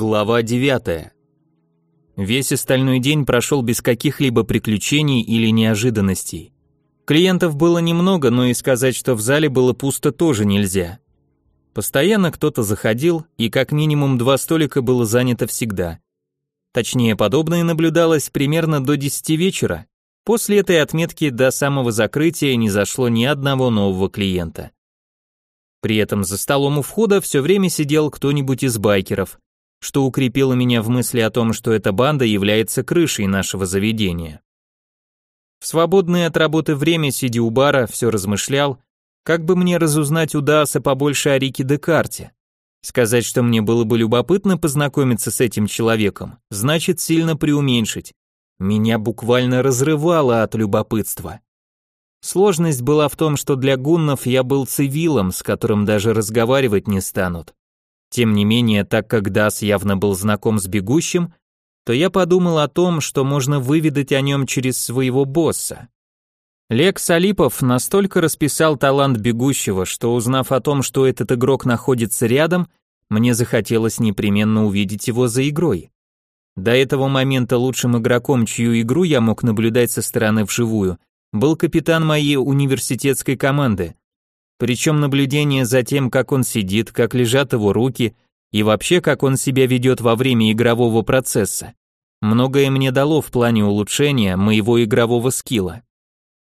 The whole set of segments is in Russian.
Глава 9. Весь остальной день прошел без каких-либо приключений или неожиданностей. Клиентов было немного, но и сказать, что в зале было пусто, тоже нельзя. Постоянно кто-то заходил, и как минимум два столика было занято всегда. Точнее, подобное наблюдалось примерно до 10 вечера. После этой отметки до самого закрытия не зашло ни одного нового клиента. При этом за столом у входа все время сидел кто-нибудь из байкеров, что укрепило меня в мысли о том, что эта банда является крышей нашего заведения. В свободное от работы время, сидя у бара, все размышлял, как бы мне разузнать у Дааса побольше о Рике Декарте. Сказать, что мне было бы любопытно познакомиться с этим человеком, значит сильно преуменьшить. Меня буквально разрывало от любопытства. Сложность была в том, что для гуннов я был цивилом, с которым даже разговаривать не станут. Тем не менее, так как Дас явно был знаком с бегущим, то я подумал о том, что можно выведать о нем через своего босса. Лекс Алипов настолько расписал талант бегущего, что узнав о том, что этот игрок находится рядом, мне захотелось непременно увидеть его за игрой. До этого момента лучшим игроком, чью игру я мог наблюдать со стороны вживую, был капитан моей университетской команды, причем наблюдение за тем, как он сидит, как лежат его руки и вообще как он себя ведет во время игрового процесса. Многое мне дало в плане улучшения моего игрового скилла.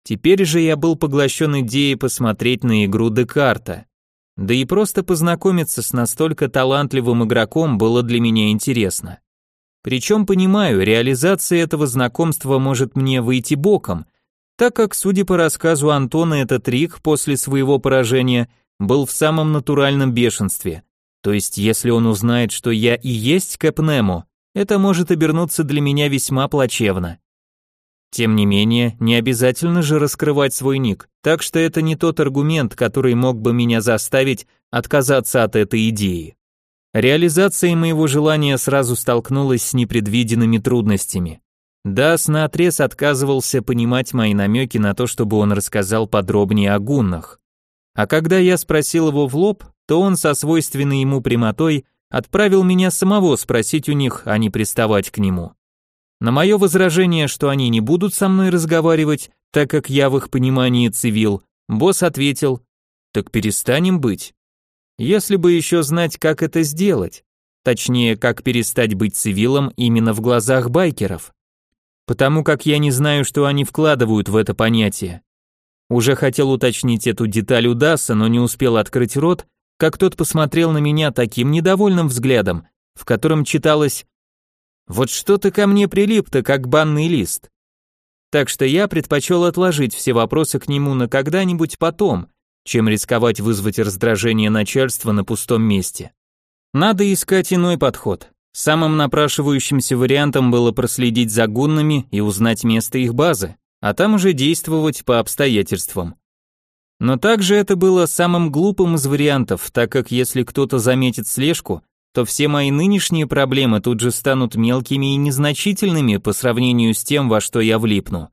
Теперь же я был поглощен идеей посмотреть на игру Декарта. Да и просто познакомиться с настолько талантливым игроком было для меня интересно. Причем понимаю, реализация этого знакомства может мне выйти боком, так как, судя по рассказу Антона, этот Рик после своего поражения был в самом натуральном бешенстве. То есть, если он узнает, что я и есть Кэпнему, это может обернуться для меня весьма плачевно. Тем не менее, не обязательно же раскрывать свой ник, так что это не тот аргумент, который мог бы меня заставить отказаться от этой идеи. Реализация моего желания сразу столкнулась с непредвиденными трудностями. Дас наотрез отказывался понимать мои намеки на то, чтобы он рассказал подробнее о гуннах. А когда я спросил его в лоб, то он со свойственной ему прямотой отправил меня самого спросить у них, а не приставать к нему. На мое возражение, что они не будут со мной разговаривать, так как я в их понимании цивил, босс ответил, так перестанем быть. Если бы еще знать, как это сделать, точнее, как перестать быть цивилом именно в глазах байкеров потому как я не знаю, что они вкладывают в это понятие. Уже хотел уточнить эту деталь у Даса, но не успел открыть рот, как тот посмотрел на меня таким недовольным взглядом, в котором читалось «Вот что ты ко мне прилип-то, как банный лист». Так что я предпочел отложить все вопросы к нему на когда-нибудь потом, чем рисковать вызвать раздражение начальства на пустом месте. Надо искать иной подход. Самым напрашивающимся вариантом было проследить за гуннами и узнать место их базы, а там уже действовать по обстоятельствам. Но также это было самым глупым из вариантов, так как если кто-то заметит слежку, то все мои нынешние проблемы тут же станут мелкими и незначительными по сравнению с тем, во что я влипну.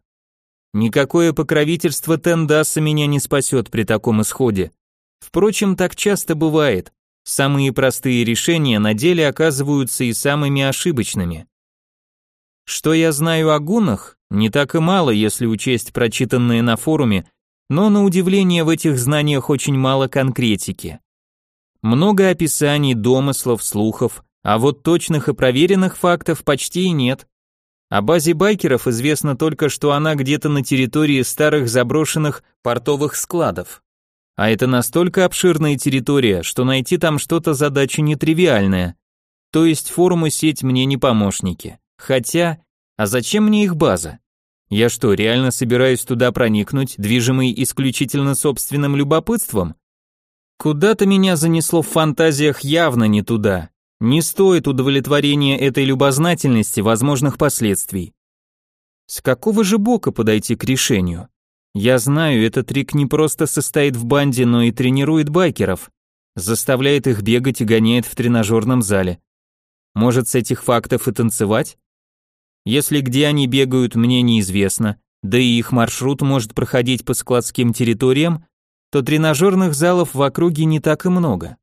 Никакое покровительство Тендаса меня не спасет при таком исходе. Впрочем, так часто бывает. Самые простые решения на деле оказываются и самыми ошибочными. Что я знаю о гунах? Не так и мало, если учесть прочитанное на форуме, но на удивление в этих знаниях очень мало конкретики. Много описаний, домыслов, слухов, а вот точных и проверенных фактов почти и нет. О базе байкеров известно только, что она где-то на территории старых заброшенных портовых складов. А это настолько обширная территория, что найти там что-то задача нетривиальная. То есть форум и сеть мне не помощники. Хотя, а зачем мне их база? Я что, реально собираюсь туда проникнуть, движимый исключительно собственным любопытством? Куда-то меня занесло в фантазиях явно не туда. Не стоит удовлетворения этой любознательности возможных последствий. С какого же бока подойти к решению? Я знаю, этот трик не просто состоит в банде, но и тренирует байкеров, заставляет их бегать и гоняет в тренажерном зале. Может, с этих фактов и танцевать? Если где они бегают, мне неизвестно, да и их маршрут может проходить по складским территориям, то тренажерных залов в округе не так и много.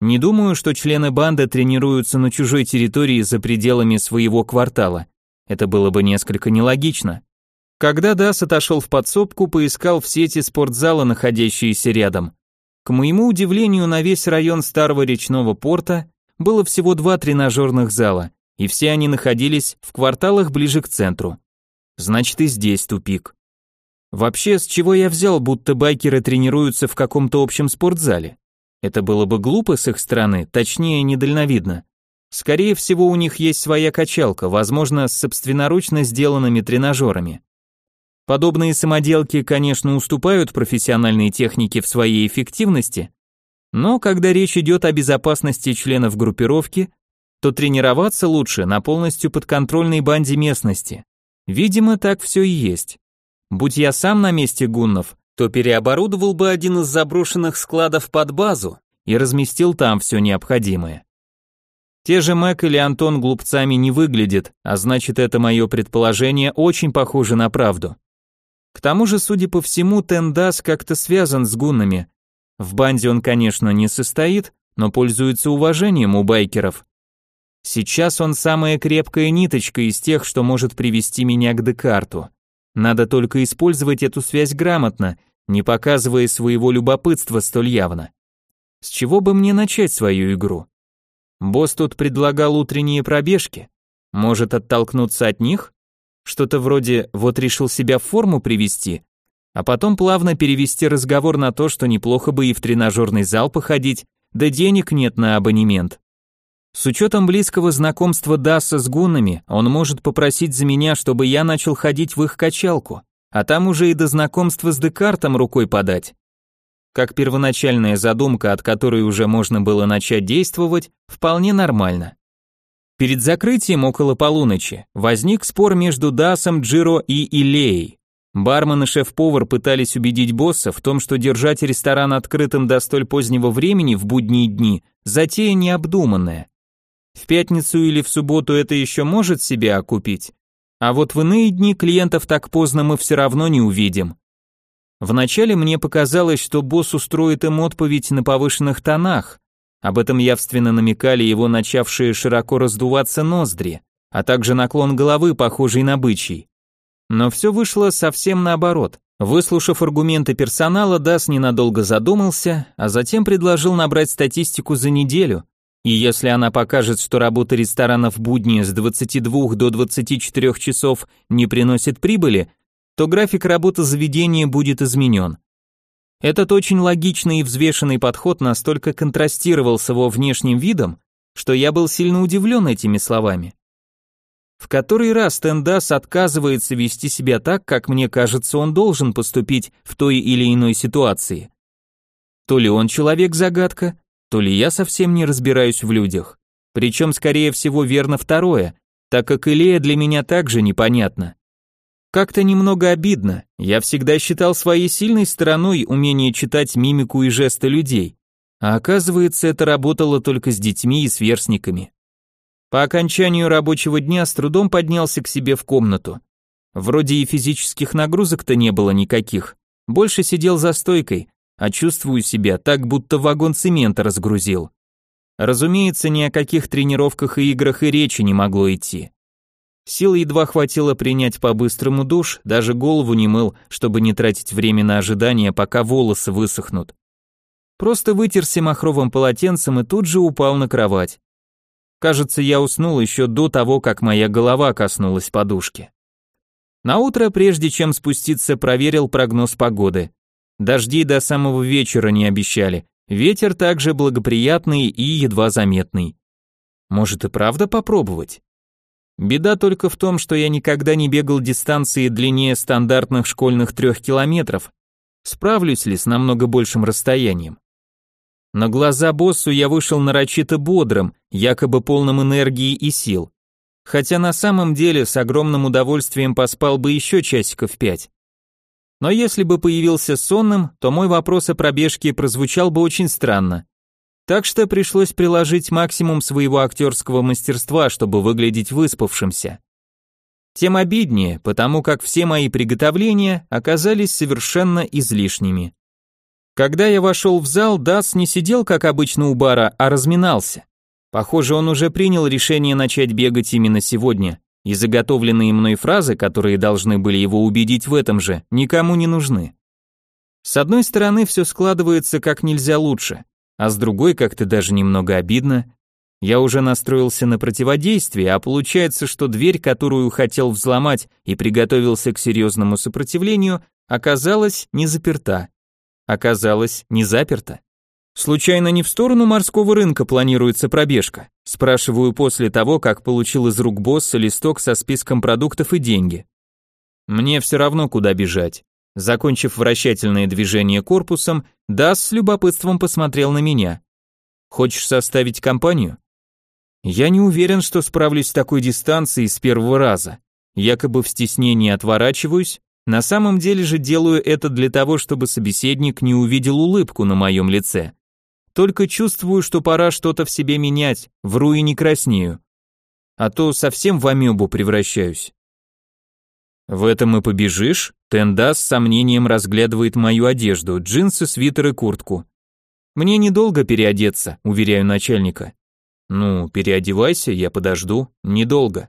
Не думаю, что члены банды тренируются на чужой территории за пределами своего квартала. Это было бы несколько нелогично. Когда Дас отошел в подсобку, поискал в сети спортзала, находящиеся рядом. К моему удивлению, на весь район старого речного порта было всего два тренажерных зала, и все они находились в кварталах ближе к центру. Значит, и здесь тупик. Вообще, с чего я взял, будто байкеры тренируются в каком-то общем спортзале? Это было бы глупо с их стороны, точнее, недальновидно. Скорее всего, у них есть своя качалка, возможно, с собственноручно сделанными тренажерами. Подобные самоделки, конечно, уступают профессиональной технике в своей эффективности, но когда речь идет о безопасности членов группировки, то тренироваться лучше на полностью подконтрольной банде местности. Видимо, так все и есть. Будь я сам на месте гуннов, то переоборудовал бы один из заброшенных складов под базу и разместил там все необходимое. Те же Мэг или Антон глупцами не выглядят, а значит это мое предположение очень похоже на правду. К тому же, судя по всему, Тендас как-то связан с гуннами. В банде он, конечно, не состоит, но пользуется уважением у байкеров. Сейчас он самая крепкая ниточка из тех, что может привести меня к Декарту. Надо только использовать эту связь грамотно, не показывая своего любопытства столь явно. С чего бы мне начать свою игру? Босс тут предлагал утренние пробежки. Может оттолкнуться от них? Что-то вроде «вот решил себя в форму привести», а потом плавно перевести разговор на то, что неплохо бы и в тренажерный зал походить, да денег нет на абонемент. С учетом близкого знакомства Даса с гуннами, он может попросить за меня, чтобы я начал ходить в их качалку, а там уже и до знакомства с Декартом рукой подать. Как первоначальная задумка, от которой уже можно было начать действовать, вполне нормально. Перед закрытием около полуночи возник спор между Дасом, Джиро и Илеей. Бармен и шеф-повар пытались убедить босса в том, что держать ресторан открытым до столь позднего времени в будние дни – затея необдуманная. В пятницу или в субботу это еще может себя окупить, а вот в иные дни клиентов так поздно мы все равно не увидим. Вначале мне показалось, что босс устроит им отповедь на повышенных тонах, об этом явственно намекали его начавшие широко раздуваться ноздри, а также наклон головы, похожий на бычий. Но все вышло совсем наоборот. Выслушав аргументы персонала, Дас ненадолго задумался, а затем предложил набрать статистику за неделю, и если она покажет, что работа ресторанов в будни с 22 до 24 часов не приносит прибыли, то график работы заведения будет изменен. Этот очень логичный и взвешенный подход настолько контрастировал с его внешним видом, что я был сильно удивлен этими словами. В который раз Тендас отказывается вести себя так, как мне кажется, он должен поступить в той или иной ситуации. То ли он человек-загадка, то ли я совсем не разбираюсь в людях. Причем, скорее всего, верно второе, так как Илея для меня также непонятна. Как-то немного обидно. Я всегда считал своей сильной стороной умение читать мимику и жесты людей. А оказывается, это работало только с детьми и сверстниками. По окончанию рабочего дня с трудом поднялся к себе в комнату. Вроде и физических нагрузок-то не было никаких. Больше сидел за стойкой, а чувствую себя так, будто вагон цемента разгрузил. Разумеется, ни о каких тренировках и играх и речи не могло идти. Сил едва хватило принять по-быстрому душ, даже голову не мыл, чтобы не тратить время на ожидание, пока волосы высохнут. Просто вытерся махровым полотенцем и тут же упал на кровать. Кажется, я уснул еще до того, как моя голова коснулась подушки. На утро, прежде чем спуститься, проверил прогноз погоды. Дожди до самого вечера не обещали. Ветер также благоприятный и едва заметный. Может и правда попробовать? Беда только в том, что я никогда не бегал дистанции длиннее стандартных школьных трех километров. Справлюсь ли с намного большим расстоянием? На глаза боссу я вышел нарочито бодрым, якобы полным энергии и сил. Хотя на самом деле с огромным удовольствием поспал бы еще часиков пять. Но если бы появился сонным, то мой вопрос о пробежке прозвучал бы очень странно. Так что пришлось приложить максимум своего актерского мастерства, чтобы выглядеть выспавшимся. Тем обиднее, потому как все мои приготовления оказались совершенно излишними. Когда я вошел в зал, Дас не сидел как обычно у бара, а разминался. Похоже, он уже принял решение начать бегать именно сегодня, и заготовленные мной фразы, которые должны были его убедить в этом же, никому не нужны. С одной стороны, все складывается как нельзя лучше, а с другой как-то даже немного обидно. Я уже настроился на противодействие, а получается, что дверь, которую хотел взломать и приготовился к серьезному сопротивлению, оказалась не заперта. Оказалась не заперта. Случайно не в сторону морского рынка планируется пробежка? Спрашиваю после того, как получил из рук босса листок со списком продуктов и деньги. Мне все равно, куда бежать. Закончив вращательное движение корпусом, Дас с любопытством посмотрел на меня. Хочешь составить компанию? Я не уверен, что справлюсь с такой дистанцией с первого раза. Якобы в стеснении отворачиваюсь, на самом деле же делаю это для того, чтобы собеседник не увидел улыбку на моем лице. Только чувствую, что пора что-то в себе менять, вру и не краснею. А то совсем в амебу превращаюсь. В этом и побежишь? Тенда с сомнением разглядывает мою одежду, джинсы, свитер и куртку. Мне недолго переодеться, уверяю начальника. Ну, переодевайся, я подожду, недолго.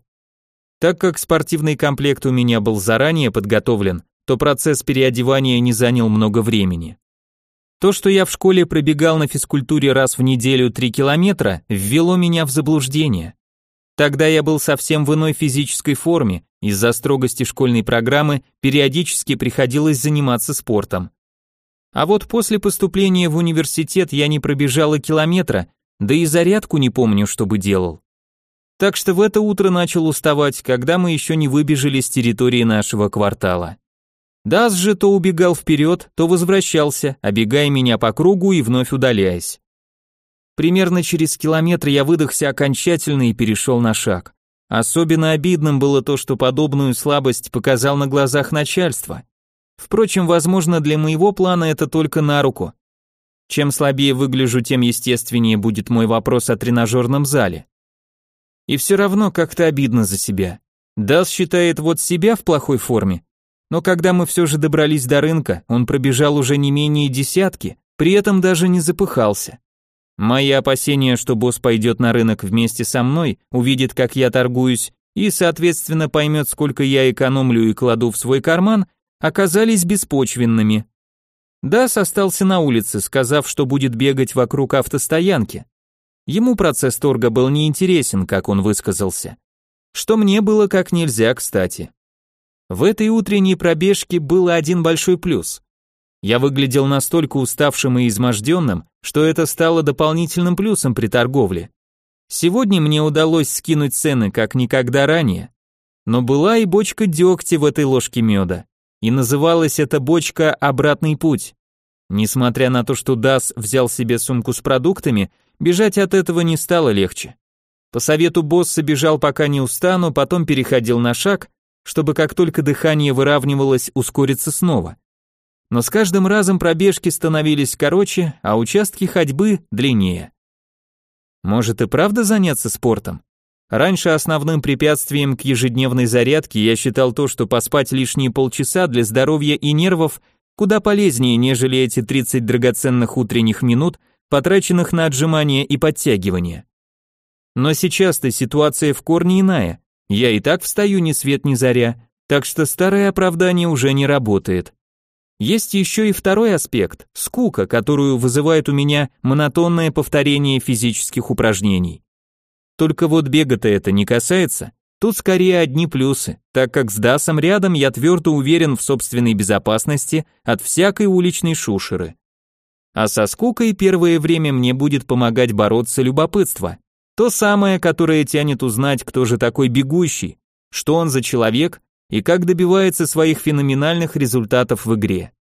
Так как спортивный комплект у меня был заранее подготовлен, то процесс переодевания не занял много времени. То, что я в школе пробегал на физкультуре раз в неделю 3 километра, ввело меня в заблуждение. Тогда я был совсем в иной физической форме, из-за строгости школьной программы периодически приходилось заниматься спортом. А вот после поступления в университет я не пробежал и километра, да и зарядку не помню, чтобы делал. Так что в это утро начал уставать, когда мы еще не выбежали с территории нашего квартала. Дас же то убегал вперед, то возвращался, обегая меня по кругу и вновь удаляясь. Примерно через километр я выдохся окончательно и перешел на шаг. Особенно обидным было то, что подобную слабость показал на глазах начальства. Впрочем, возможно, для моего плана это только на руку. Чем слабее выгляжу, тем естественнее будет мой вопрос о тренажерном зале. И все равно как-то обидно за себя. Дас считает вот себя в плохой форме, но когда мы все же добрались до рынка, он пробежал уже не менее десятки, при этом даже не запыхался. Мои опасения, что босс пойдет на рынок вместе со мной, увидит, как я торгуюсь, и, соответственно, поймет, сколько я экономлю и кладу в свой карман, оказались беспочвенными. Дас остался на улице, сказав, что будет бегать вокруг автостоянки. Ему процесс торга был неинтересен, как он высказался. Что мне было как нельзя кстати. В этой утренней пробежке было один большой плюс. Я выглядел настолько уставшим и изможденным, что это стало дополнительным плюсом при торговле. Сегодня мне удалось скинуть цены как никогда ранее. Но была и бочка дегтя в этой ложке меда. И называлась эта бочка «Обратный путь». Несмотря на то, что Дас взял себе сумку с продуктами, бежать от этого не стало легче. По совету босса бежал пока не устану, потом переходил на шаг, чтобы как только дыхание выравнивалось, ускориться снова. Но с каждым разом пробежки становились короче, а участки ходьбы длиннее. Может и правда заняться спортом? Раньше основным препятствием к ежедневной зарядке я считал то, что поспать лишние полчаса для здоровья и нервов куда полезнее, нежели эти 30 драгоценных утренних минут, потраченных на отжимания и подтягивания. Но сейчас-то ситуация в корне иная. Я и так встаю ни свет ни заря, так что старое оправдание уже не работает. Есть еще и второй аспект – скука, которую вызывает у меня монотонное повторение физических упражнений. Только вот бега-то это не касается. Тут скорее одни плюсы, так как с Дасом рядом я твердо уверен в собственной безопасности от всякой уличной шушеры. А со скукой первое время мне будет помогать бороться любопытство. То самое, которое тянет узнать, кто же такой бегущий, что он за человек и как добивается своих феноменальных результатов в игре.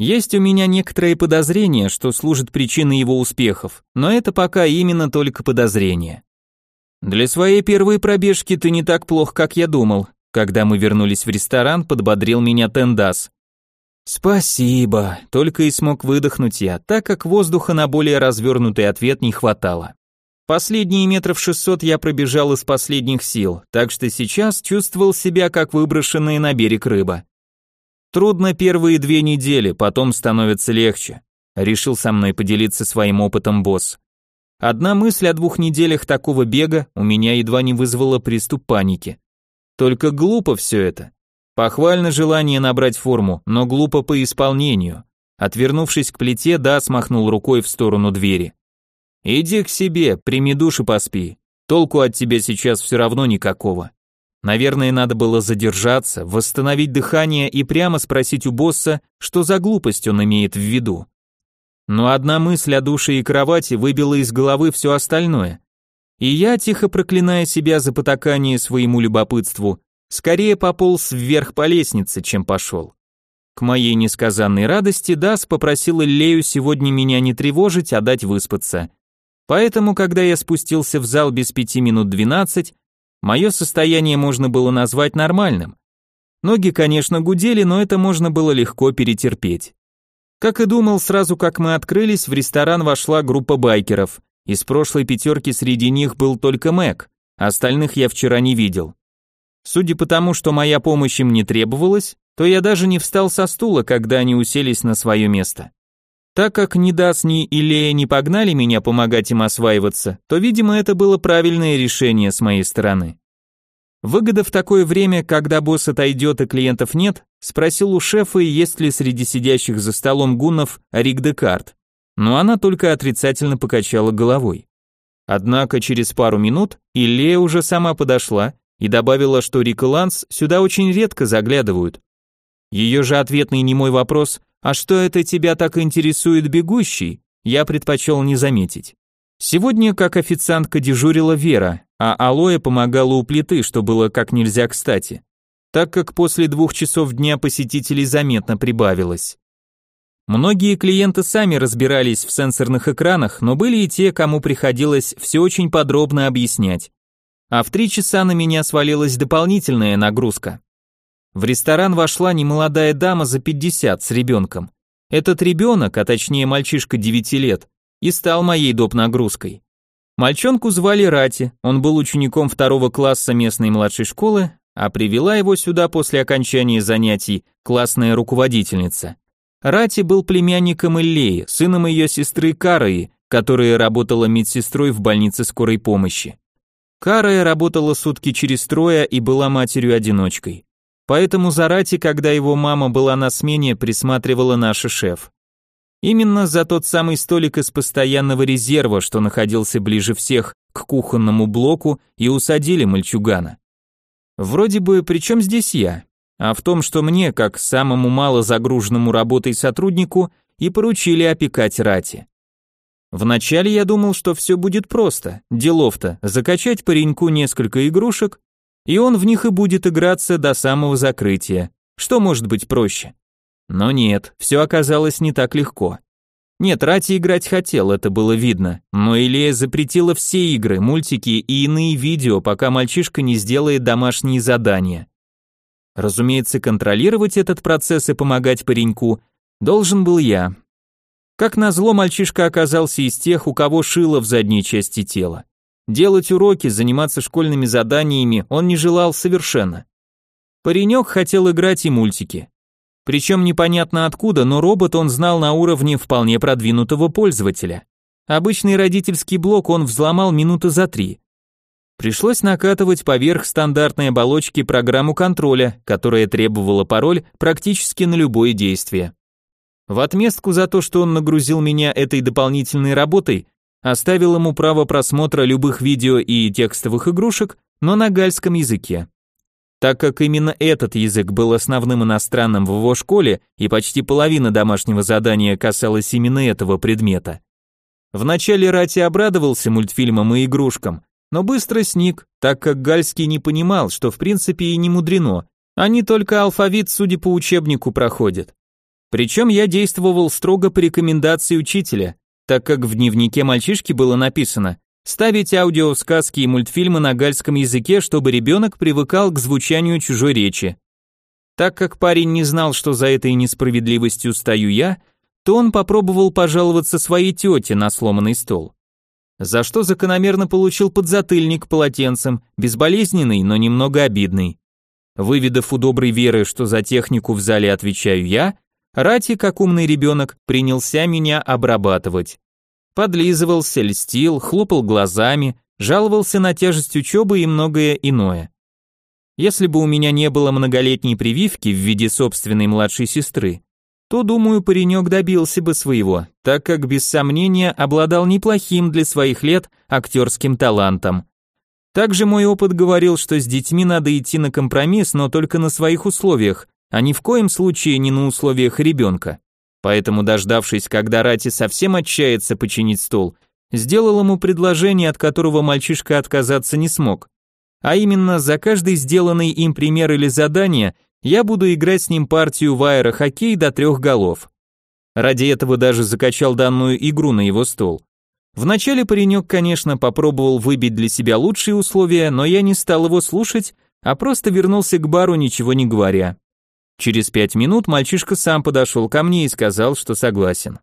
Есть у меня некоторые подозрения, что служит причиной его успехов, но это пока именно только подозрения. Для своей первой пробежки ты не так плох, как я думал. Когда мы вернулись в ресторан, подбодрил меня Тендас. Спасибо, только и смог выдохнуть я, так как воздуха на более развернутый ответ не хватало. Последние метров шестьсот я пробежал из последних сил, так что сейчас чувствовал себя как выброшенная на берег рыба. Трудно первые две недели, потом становится легче. решил со мной поделиться своим опытом босс. Одна мысль о двух неделях такого бега у меня едва не вызвала приступ паники. Только глупо все это. Похвально желание набрать форму, но глупо по исполнению. Отвернувшись к плите, Да смахнул рукой в сторону двери. «Иди к себе, прими душ и поспи. Толку от тебя сейчас все равно никакого». Наверное, надо было задержаться, восстановить дыхание и прямо спросить у босса, что за глупость он имеет в виду. Но одна мысль о душе и кровати выбила из головы все остальное. И я, тихо проклиная себя за потакание своему любопытству, скорее пополз вверх по лестнице, чем пошел. К моей несказанной радости Дас попросил Иллею сегодня меня не тревожить, а дать выспаться. Поэтому, когда я спустился в зал без пяти минут двенадцать, мое состояние можно было назвать нормальным. Ноги, конечно, гудели, но это можно было легко перетерпеть. Как и думал, сразу как мы открылись, в ресторан вошла группа байкеров. Из прошлой пятерки среди них был только Мэг, остальных я вчера не видел. Судя по тому, что моя помощь им не требовалась, то я даже не встал со стула, когда они уселись на свое место. Так как ни Дас, ни Илея не погнали меня помогать им осваиваться, то, видимо, это было правильное решение с моей стороны. Выгода в такое время, когда босс отойдет и клиентов нет, спросил у шефа, есть ли среди сидящих за столом гуннов Рик Декарт, но она только отрицательно покачала головой. Однако через пару минут Иллея уже сама подошла и добавила, что Рик и Ланс сюда очень редко заглядывают, ее же ответный немой вопрос «А что это тебя так интересует бегущий?» я предпочел не заметить. Сегодня как официантка дежурила Вера, а Алоэ помогала у плиты, что было как нельзя кстати, так как после двух часов дня посетителей заметно прибавилось. Многие клиенты сами разбирались в сенсорных экранах, но были и те, кому приходилось все очень подробно объяснять. А в три часа на меня свалилась дополнительная нагрузка. В ресторан вошла немолодая дама за 50 с ребенком. Этот ребенок, а точнее мальчишка 9 лет, и стал моей доп. нагрузкой. Мальчонку звали Рати, он был учеником второго класса местной младшей школы, а привела его сюда после окончания занятий классная руководительница. Рати был племянником Иллеи, сыном ее сестры Караи, которая работала медсестрой в больнице скорой помощи. Карая работала сутки через трое и была матерью-одиночкой. Поэтому Зарати, когда его мама была на смене, присматривала наша шеф. Именно за тот самый столик из постоянного резерва, что находился ближе всех к кухонному блоку, и усадили мальчугана. Вроде бы, при чем здесь я? А в том, что мне, как самому мало загруженному работой сотруднику, и поручили опекать Рати. Вначале я думал, что все будет просто, делов-то, закачать пареньку несколько игрушек, и он в них и будет играться до самого закрытия. Что может быть проще? Но нет, все оказалось не так легко. Нет, Рати играть хотел, это было видно, но Илея запретила все игры, мультики и иные видео, пока мальчишка не сделает домашние задания. Разумеется, контролировать этот процесс и помогать пареньку должен был я. Как назло, мальчишка оказался из тех, у кого шило в задней части тела. Делать уроки, заниматься школьными заданиями он не желал совершенно. Паренек хотел играть и мультики. Причем непонятно откуда, но робот он знал на уровне вполне продвинутого пользователя. Обычный родительский блок он взломал минуты за три. Пришлось накатывать поверх стандартной оболочки программу контроля, которая требовала пароль практически на любое действие. В отместку за то, что он нагрузил меня этой дополнительной работой, оставил ему право просмотра любых видео и текстовых игрушек, но на гальском языке. Так как именно этот язык был основным иностранным в его школе, и почти половина домашнего задания касалась именно этого предмета. Вначале Рати обрадовался мультфильмам и игрушкам, но быстро сник, так как Гальский не понимал, что в принципе и не мудрено, они только алфавит, судя по учебнику, проходят. Причем я действовал строго по рекомендации учителя, так как в дневнике мальчишки было написано «Ставить аудиосказки и мультфильмы на гальском языке, чтобы ребенок привыкал к звучанию чужой речи». Так как парень не знал, что за этой несправедливостью стою я, то он попробовал пожаловаться своей тете на сломанный стол. За что закономерно получил подзатыльник полотенцем, безболезненный, но немного обидный. Выведав у доброй веры, что за технику в зале отвечаю я, Рати, как умный ребенок, принялся меня обрабатывать. Подлизывался, льстил, хлопал глазами, жаловался на тяжесть учебы и многое иное. Если бы у меня не было многолетней прививки в виде собственной младшей сестры, то, думаю, паренек добился бы своего, так как без сомнения обладал неплохим для своих лет актерским талантом. Также мой опыт говорил, что с детьми надо идти на компромисс, но только на своих условиях, а ни в коем случае не на условиях ребенка. Поэтому, дождавшись, когда Рати совсем отчается починить стол, сделал ему предложение, от которого мальчишка отказаться не смог. А именно, за каждый сделанный им пример или задание я буду играть с ним партию в аэрохоккей до трех голов. Ради этого даже закачал данную игру на его стол. Вначале паренек, конечно, попробовал выбить для себя лучшие условия, но я не стал его слушать, а просто вернулся к бару, ничего не говоря. Через пять минут мальчишка сам подошел ко мне и сказал, что согласен.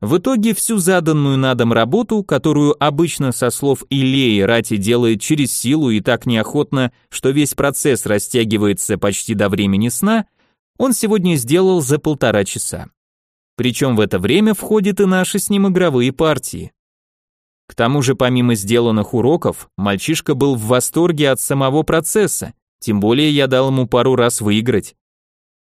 В итоге всю заданную на дом работу, которую обычно со слов Илеи Рати делает через силу и так неохотно, что весь процесс растягивается почти до времени сна, он сегодня сделал за полтора часа. Причем в это время входят и наши с ним игровые партии. К тому же помимо сделанных уроков, мальчишка был в восторге от самого процесса, тем более я дал ему пару раз выиграть.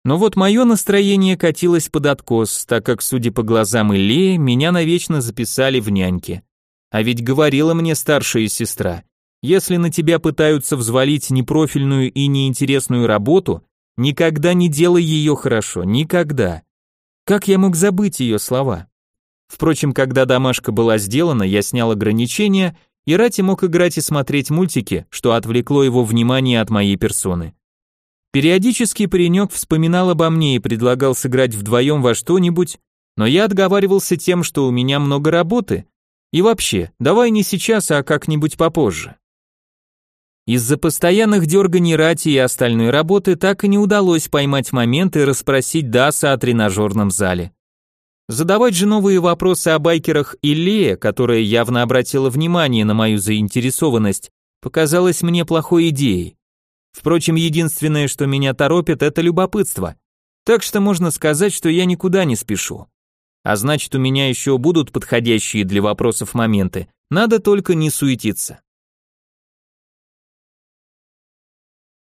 Но вот мое настроение катилось под откос, так как, судя по глазам Ильи, меня навечно записали в няньки. А ведь говорила мне старшая сестра, если на тебя пытаются взвалить непрофильную и неинтересную работу, никогда не делай ее хорошо, никогда. Как я мог забыть ее слова? Впрочем, когда домашка была сделана, я снял ограничения, и Рати мог играть и смотреть мультики, что отвлекло его внимание от моей персоны. Периодически паренек вспоминал обо мне и предлагал сыграть вдвоем во что-нибудь, но я отговаривался тем, что у меня много работы. И вообще, давай не сейчас, а как-нибудь попозже. Из-за постоянных дерганий Рати и остальной работы так и не удалось поймать момент и расспросить Даса о тренажерном зале. Задавать же новые вопросы о байкерах Иллея, которая явно обратила внимание на мою заинтересованность, показалось мне плохой идеей. Впрочем, единственное, что меня торопит, это любопытство. Так что можно сказать, что я никуда не спешу. А значит, у меня еще будут подходящие для вопросов моменты. Надо только не суетиться.